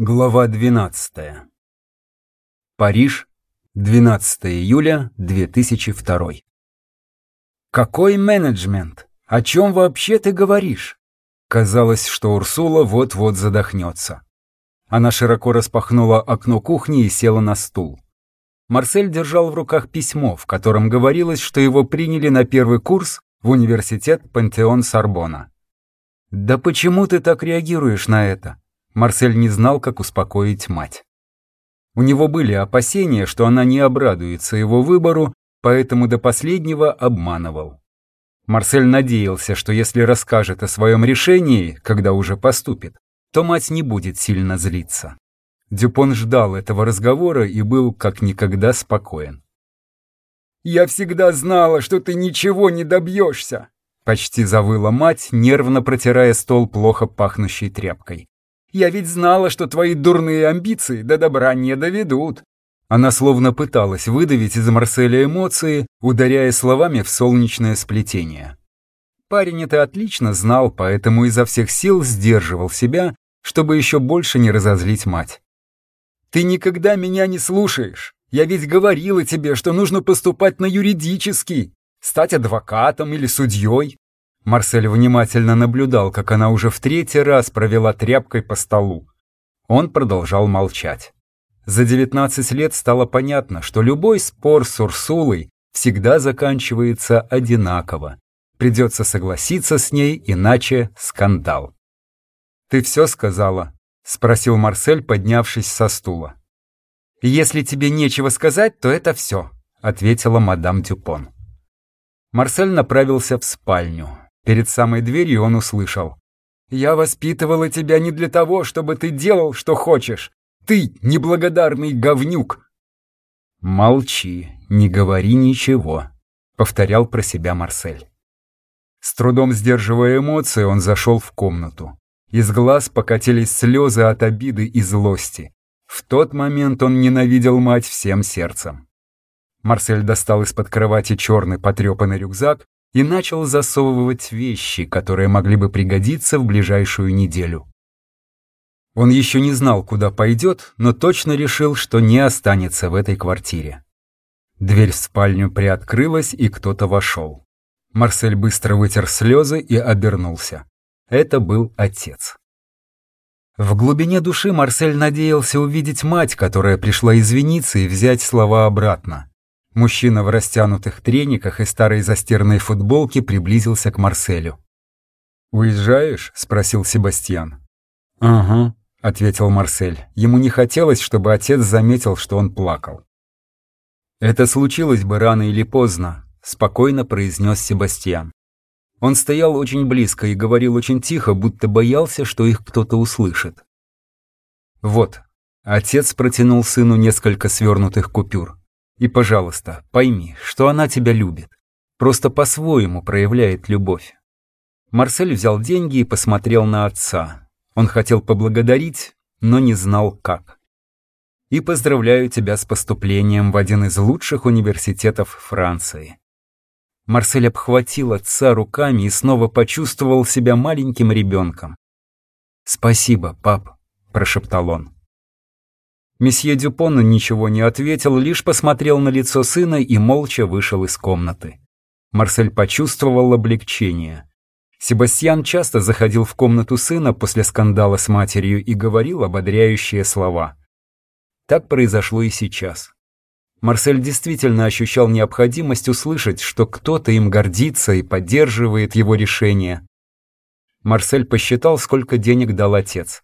Глава 12. Париж, 12 июля 2002. Какой менеджмент? О чем вообще ты говоришь? Казалось, что Урсула вот-вот задохнется. Она широко распахнула окно кухни и села на стул. Марсель держал в руках письмо, в котором говорилось, что его приняли на первый курс в университет Пантеон-Сорбона. «Да почему ты так реагируешь на это?» Марсель не знал, как успокоить мать. У него были опасения, что она не обрадуется его выбору, поэтому до последнего обманывал. Марсель надеялся, что если расскажет о своем решении, когда уже поступит, то мать не будет сильно злиться. Дюпон ждал этого разговора и был как никогда спокоен. «Я всегда знала, что ты ничего не добьешься!» Почти завыла мать, нервно протирая стол плохо пахнущей тряпкой. Я ведь знала, что твои дурные амбиции до добра не доведут». Она словно пыталась выдавить из Марселя эмоции, ударяя словами в солнечное сплетение. Парень это отлично знал, поэтому изо всех сил сдерживал себя, чтобы еще больше не разозлить мать. «Ты никогда меня не слушаешь. Я ведь говорила тебе, что нужно поступать на юридический, стать адвокатом или судьей. Марсель внимательно наблюдал, как она уже в третий раз провела тряпкой по столу. Он продолжал молчать. За 19 лет стало понятно, что любой спор с Урсулой всегда заканчивается одинаково. Придется согласиться с ней, иначе скандал. «Ты все сказала?» — спросил Марсель, поднявшись со стула. «Если тебе нечего сказать, то это все», — ответила мадам Дюпон. Марсель направился в спальню. Перед самой дверью он услышал. «Я воспитывала тебя не для того, чтобы ты делал, что хочешь. Ты неблагодарный говнюк!» «Молчи, не говори ничего», — повторял про себя Марсель. С трудом сдерживая эмоции, он зашел в комнату. Из глаз покатились слезы от обиды и злости. В тот момент он ненавидел мать всем сердцем. Марсель достал из-под кровати черный потрепанный рюкзак и начал засовывать вещи, которые могли бы пригодиться в ближайшую неделю. Он еще не знал, куда пойдет, но точно решил, что не останется в этой квартире. Дверь в спальню приоткрылась, и кто-то вошел. Марсель быстро вытер слезы и обернулся. Это был отец. В глубине души Марсель надеялся увидеть мать, которая пришла извиниться и взять слова обратно. Мужчина в растянутых трениках и старой застиранной футболке приблизился к Марселю. «Уезжаешь?» — спросил Себастьян. «Ага», — ответил Марсель. Ему не хотелось, чтобы отец заметил, что он плакал. «Это случилось бы рано или поздно», — спокойно произнес Себастьян. Он стоял очень близко и говорил очень тихо, будто боялся, что их кто-то услышит. «Вот», — отец протянул сыну несколько свернутых купюр. И, пожалуйста, пойми, что она тебя любит. Просто по-своему проявляет любовь. Марсель взял деньги и посмотрел на отца. Он хотел поблагодарить, но не знал как. И поздравляю тебя с поступлением в один из лучших университетов Франции. Марсель обхватил отца руками и снова почувствовал себя маленьким ребенком. «Спасибо, пап», – прошептал он. Месье Дюпон ничего не ответил, лишь посмотрел на лицо сына и молча вышел из комнаты. Марсель почувствовал облегчение. Себастьян часто заходил в комнату сына после скандала с матерью и говорил ободряющие слова. Так произошло и сейчас. Марсель действительно ощущал необходимость услышать, что кто-то им гордится и поддерживает его решение. Марсель посчитал, сколько денег дал отец.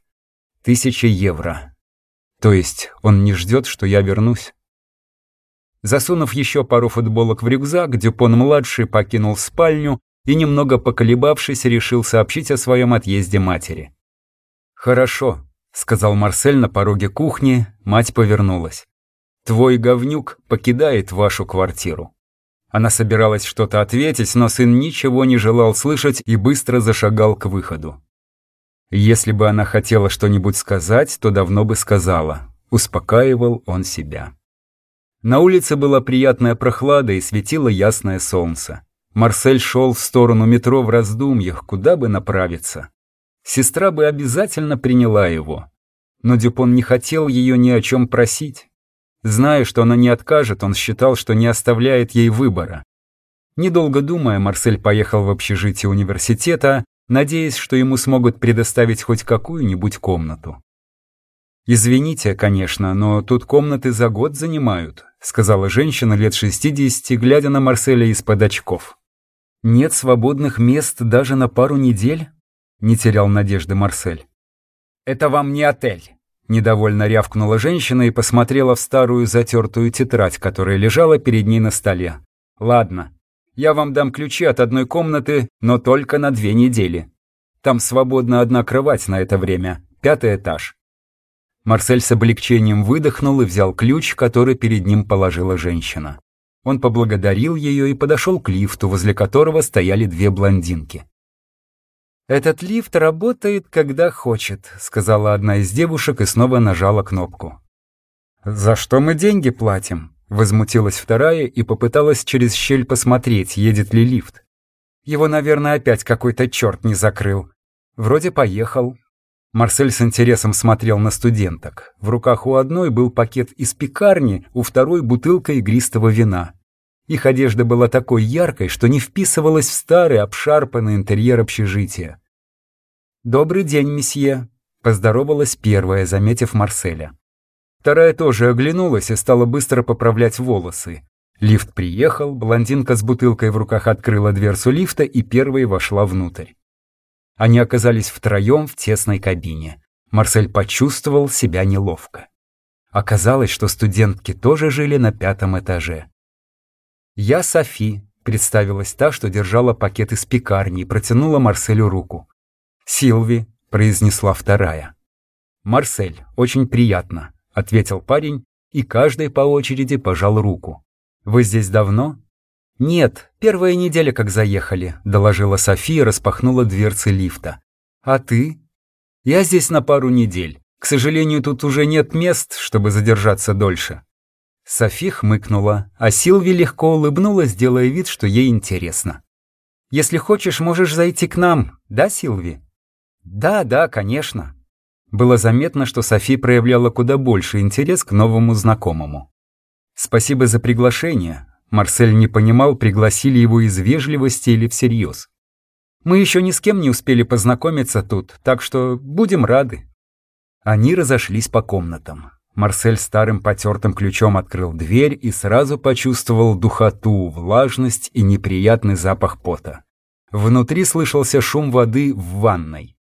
Тысяча евро. То есть он не ждет, что я вернусь? Засунув еще пару футболок в рюкзак, Дюпон-младший покинул спальню и, немного поколебавшись, решил сообщить о своем отъезде матери. «Хорошо», — сказал Марсель на пороге кухни, мать повернулась. «Твой говнюк покидает вашу квартиру». Она собиралась что-то ответить, но сын ничего не желал слышать и быстро зашагал к выходу. Если бы она хотела что-нибудь сказать, то давно бы сказала. Успокаивал он себя. На улице была приятная прохлада и светило ясное солнце. Марсель шел в сторону метро в раздумьях, куда бы направиться. Сестра бы обязательно приняла его. Но Дюпон не хотел ее ни о чем просить. Зная, что она не откажет, он считал, что не оставляет ей выбора. Недолго думая, Марсель поехал в общежитие университета, надеясь, что ему смогут предоставить хоть какую-нибудь комнату. «Извините, конечно, но тут комнаты за год занимают», сказала женщина лет 60, глядя на Марселя из-под очков. «Нет свободных мест даже на пару недель?» не терял надежды Марсель. «Это вам не отель», Недовольно рявкнула женщина и посмотрела в старую затертую тетрадь, которая лежала перед ней на столе. «Ладно, я вам дам ключи от одной комнаты, но только на две недели. Там свободна одна кровать на это время, пятый этаж. Марсель с облегчением выдохнул и взял ключ, который перед ним положила женщина. Он поблагодарил ее и подошел к лифту, возле которого стояли две блондинки. «Этот лифт работает, когда хочет», — сказала одна из девушек и снова нажала кнопку. «За что мы деньги платим?» — возмутилась вторая и попыталась через щель посмотреть, едет ли лифт. Его, наверное, опять какой-то черт не закрыл. Вроде поехал, Марсель с интересом смотрел на студенток. В руках у одной был пакет из пекарни, у второй бутылка игристого вина. Их одежда была такой яркой, что не вписывалась в старый обшарпанный интерьер общежития. «Добрый день, месье», — поздоровалась первая, заметив Марселя. Вторая тоже оглянулась и стала быстро поправлять волосы. Лифт приехал, блондинка с бутылкой в руках открыла дверцу лифта и первой вошла внутрь. Они оказались втроем в тесной кабине. Марсель почувствовал себя неловко. Оказалось, что студентки тоже жили на пятом этаже. «Я Софи», — представилась та, что держала пакет из пекарни и протянула Марселю руку. «Силви», — произнесла вторая. «Марсель, очень приятно», — ответил парень, и каждый по очереди пожал руку. «Вы здесь давно?» «Нет, первая неделя как заехали», — доложила София, распахнула дверцы лифта. «А ты?» «Я здесь на пару недель. К сожалению, тут уже нет мест, чтобы задержаться дольше». Софи хмыкнула, а Силви легко улыбнулась, делая вид, что ей интересно. «Если хочешь, можешь зайти к нам, да, Силви?» «Да, да, конечно». Было заметно, что Софи проявляла куда больше интерес к новому знакомому. «Спасибо за приглашение», Марсель не понимал, пригласили его из вежливости или всерьез. «Мы еще ни с кем не успели познакомиться тут, так что будем рады». Они разошлись по комнатам. Марсель старым потертым ключом открыл дверь и сразу почувствовал духоту, влажность и неприятный запах пота. Внутри слышался шум воды в ванной.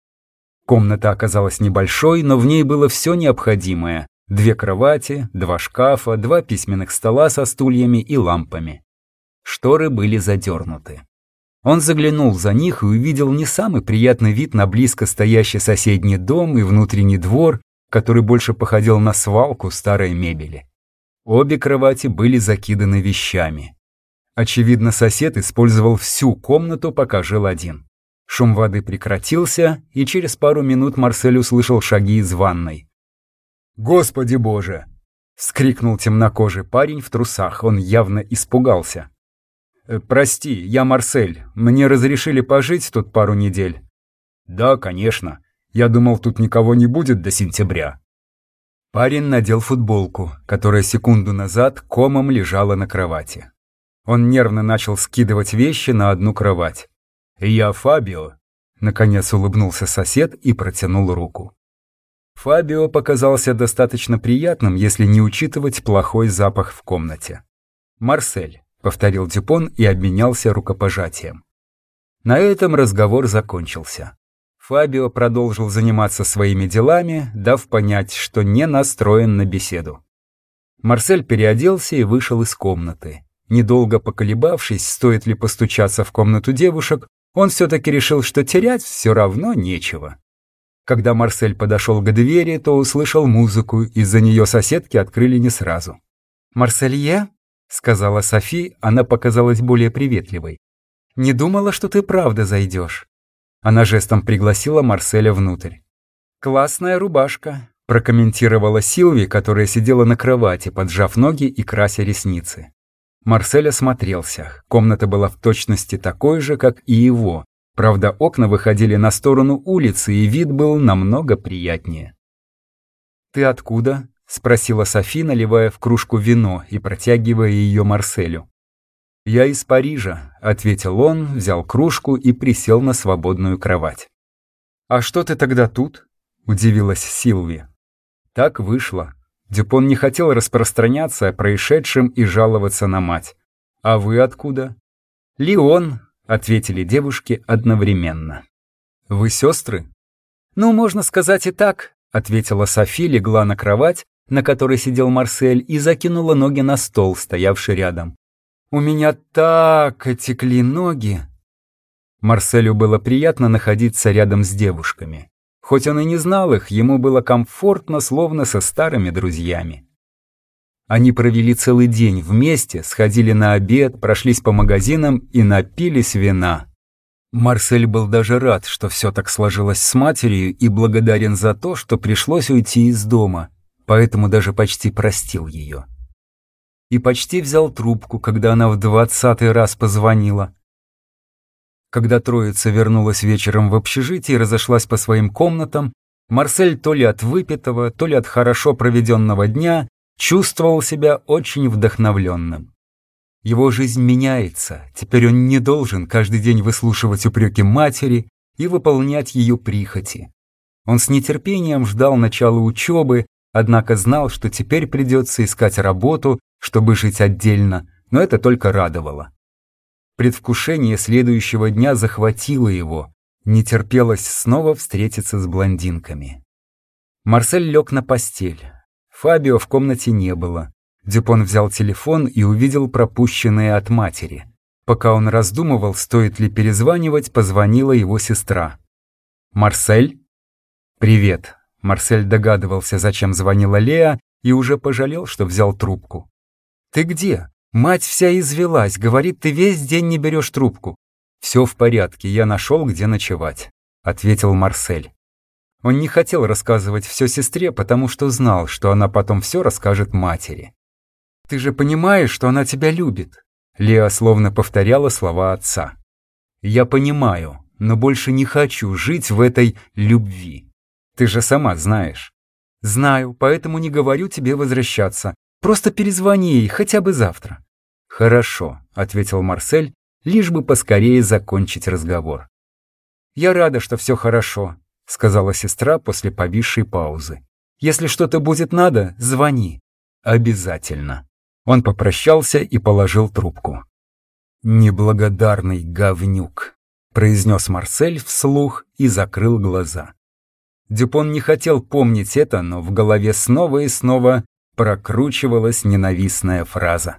Комната оказалась небольшой, но в ней было все необходимое. Две кровати, два шкафа, два письменных стола со стульями и лампами. Шторы были задернуты. Он заглянул за них и увидел не самый приятный вид на близко стоящий соседний дом и внутренний двор, который больше походил на свалку старой мебели. Обе кровати были закиданы вещами. Очевидно, сосед использовал всю комнату, пока жил один. Шум воды прекратился, и через пару минут Марсель услышал шаги из ванной. «Господи боже!» — скрикнул темнокожий парень в трусах. Он явно испугался. «Э, «Прости, я Марсель. Мне разрешили пожить тут пару недель». «Да, конечно. Я думал, тут никого не будет до сентября». Парень надел футболку, которая секунду назад комом лежала на кровати. Он нервно начал скидывать вещи на одну кровать. «Я Фабио», — наконец улыбнулся сосед и протянул руку. Фабио показался достаточно приятным, если не учитывать плохой запах в комнате. «Марсель», — повторил Дюпон и обменялся рукопожатием. На этом разговор закончился. Фабио продолжил заниматься своими делами, дав понять, что не настроен на беседу. Марсель переоделся и вышел из комнаты. Недолго поколебавшись, стоит ли постучаться в комнату девушек, он все-таки решил, что терять все равно нечего. Когда Марсель подошел к двери, то услышал музыку, из-за нее соседки открыли не сразу. «Марселье?» — сказала Софи, она показалась более приветливой. «Не думала, что ты правда зайдешь». Она жестом пригласила Марселя внутрь. «Классная рубашка», — прокомментировала Силви, которая сидела на кровати, поджав ноги и крася ресницы. Марсель осмотрелся. Комната была в точности такой же, как и его, Правда, окна выходили на сторону улицы, и вид был намного приятнее. «Ты откуда?» — спросила Софи, наливая в кружку вино и протягивая ее Марселю. «Я из Парижа», — ответил он, взял кружку и присел на свободную кровать. «А что ты тогда тут?» — удивилась Силви. Так вышло. Дюпон не хотел распространяться о происшедшем и жаловаться на мать. «А вы откуда?» «Леон», — ответили девушки одновременно. «Вы сестры?» «Ну, можно сказать и так», — ответила Софи, легла на кровать, на которой сидел Марсель, и закинула ноги на стол, стоявший рядом. «У меня так отекли ноги!» Марселю было приятно находиться рядом с девушками. Хоть он и не знал их, ему было комфортно, словно со старыми друзьями. Они провели целый день вместе, сходили на обед, прошлись по магазинам и напились вина. Марсель был даже рад, что все так сложилось с матерью и благодарен за то, что пришлось уйти из дома, поэтому даже почти простил ее. И почти взял трубку, когда она в двадцатый раз позвонила. Когда троица вернулась вечером в общежитие и разошлась по своим комнатам, Марсель то ли от выпитого, то ли от хорошо проведенного дня чувствовал себя очень вдохновленным. Его жизнь меняется, теперь он не должен каждый день выслушивать упреки матери и выполнять ее прихоти. Он с нетерпением ждал начала учебы, однако знал, что теперь придется искать работу, чтобы жить отдельно, но это только радовало. Предвкушение следующего дня захватило его. Не терпелось снова встретиться с блондинками. Марсель лег на постель. Фабио в комнате не было. Дюпон взял телефон и увидел пропущенные от матери. Пока он раздумывал, стоит ли перезванивать, позвонила его сестра. «Марсель?» «Привет». Марсель догадывался, зачем звонила Леа, и уже пожалел, что взял трубку. «Ты где?» Мать вся извелась, говорит, ты весь день не берешь трубку. Все в порядке, я нашел, где ночевать, ответил Марсель. Он не хотел рассказывать все сестре, потому что знал, что она потом все расскажет матери. «Ты же понимаешь, что она тебя любит?» Леа словно повторяла слова отца. «Я понимаю, но больше не хочу жить в этой любви. Ты же сама знаешь». «Знаю, поэтому не говорю тебе возвращаться. Просто перезвони ей хотя бы завтра». «Хорошо», — ответил Марсель, лишь бы поскорее закончить разговор. «Я рада, что все хорошо», — сказала сестра после повисшей паузы. «Если что-то будет надо, звони». «Обязательно». Он попрощался и положил трубку. «Неблагодарный говнюк», — произнес Марсель вслух и закрыл глаза. Дюпон не хотел помнить это, но в голове снова и снова прокручивалась ненавистная фраза.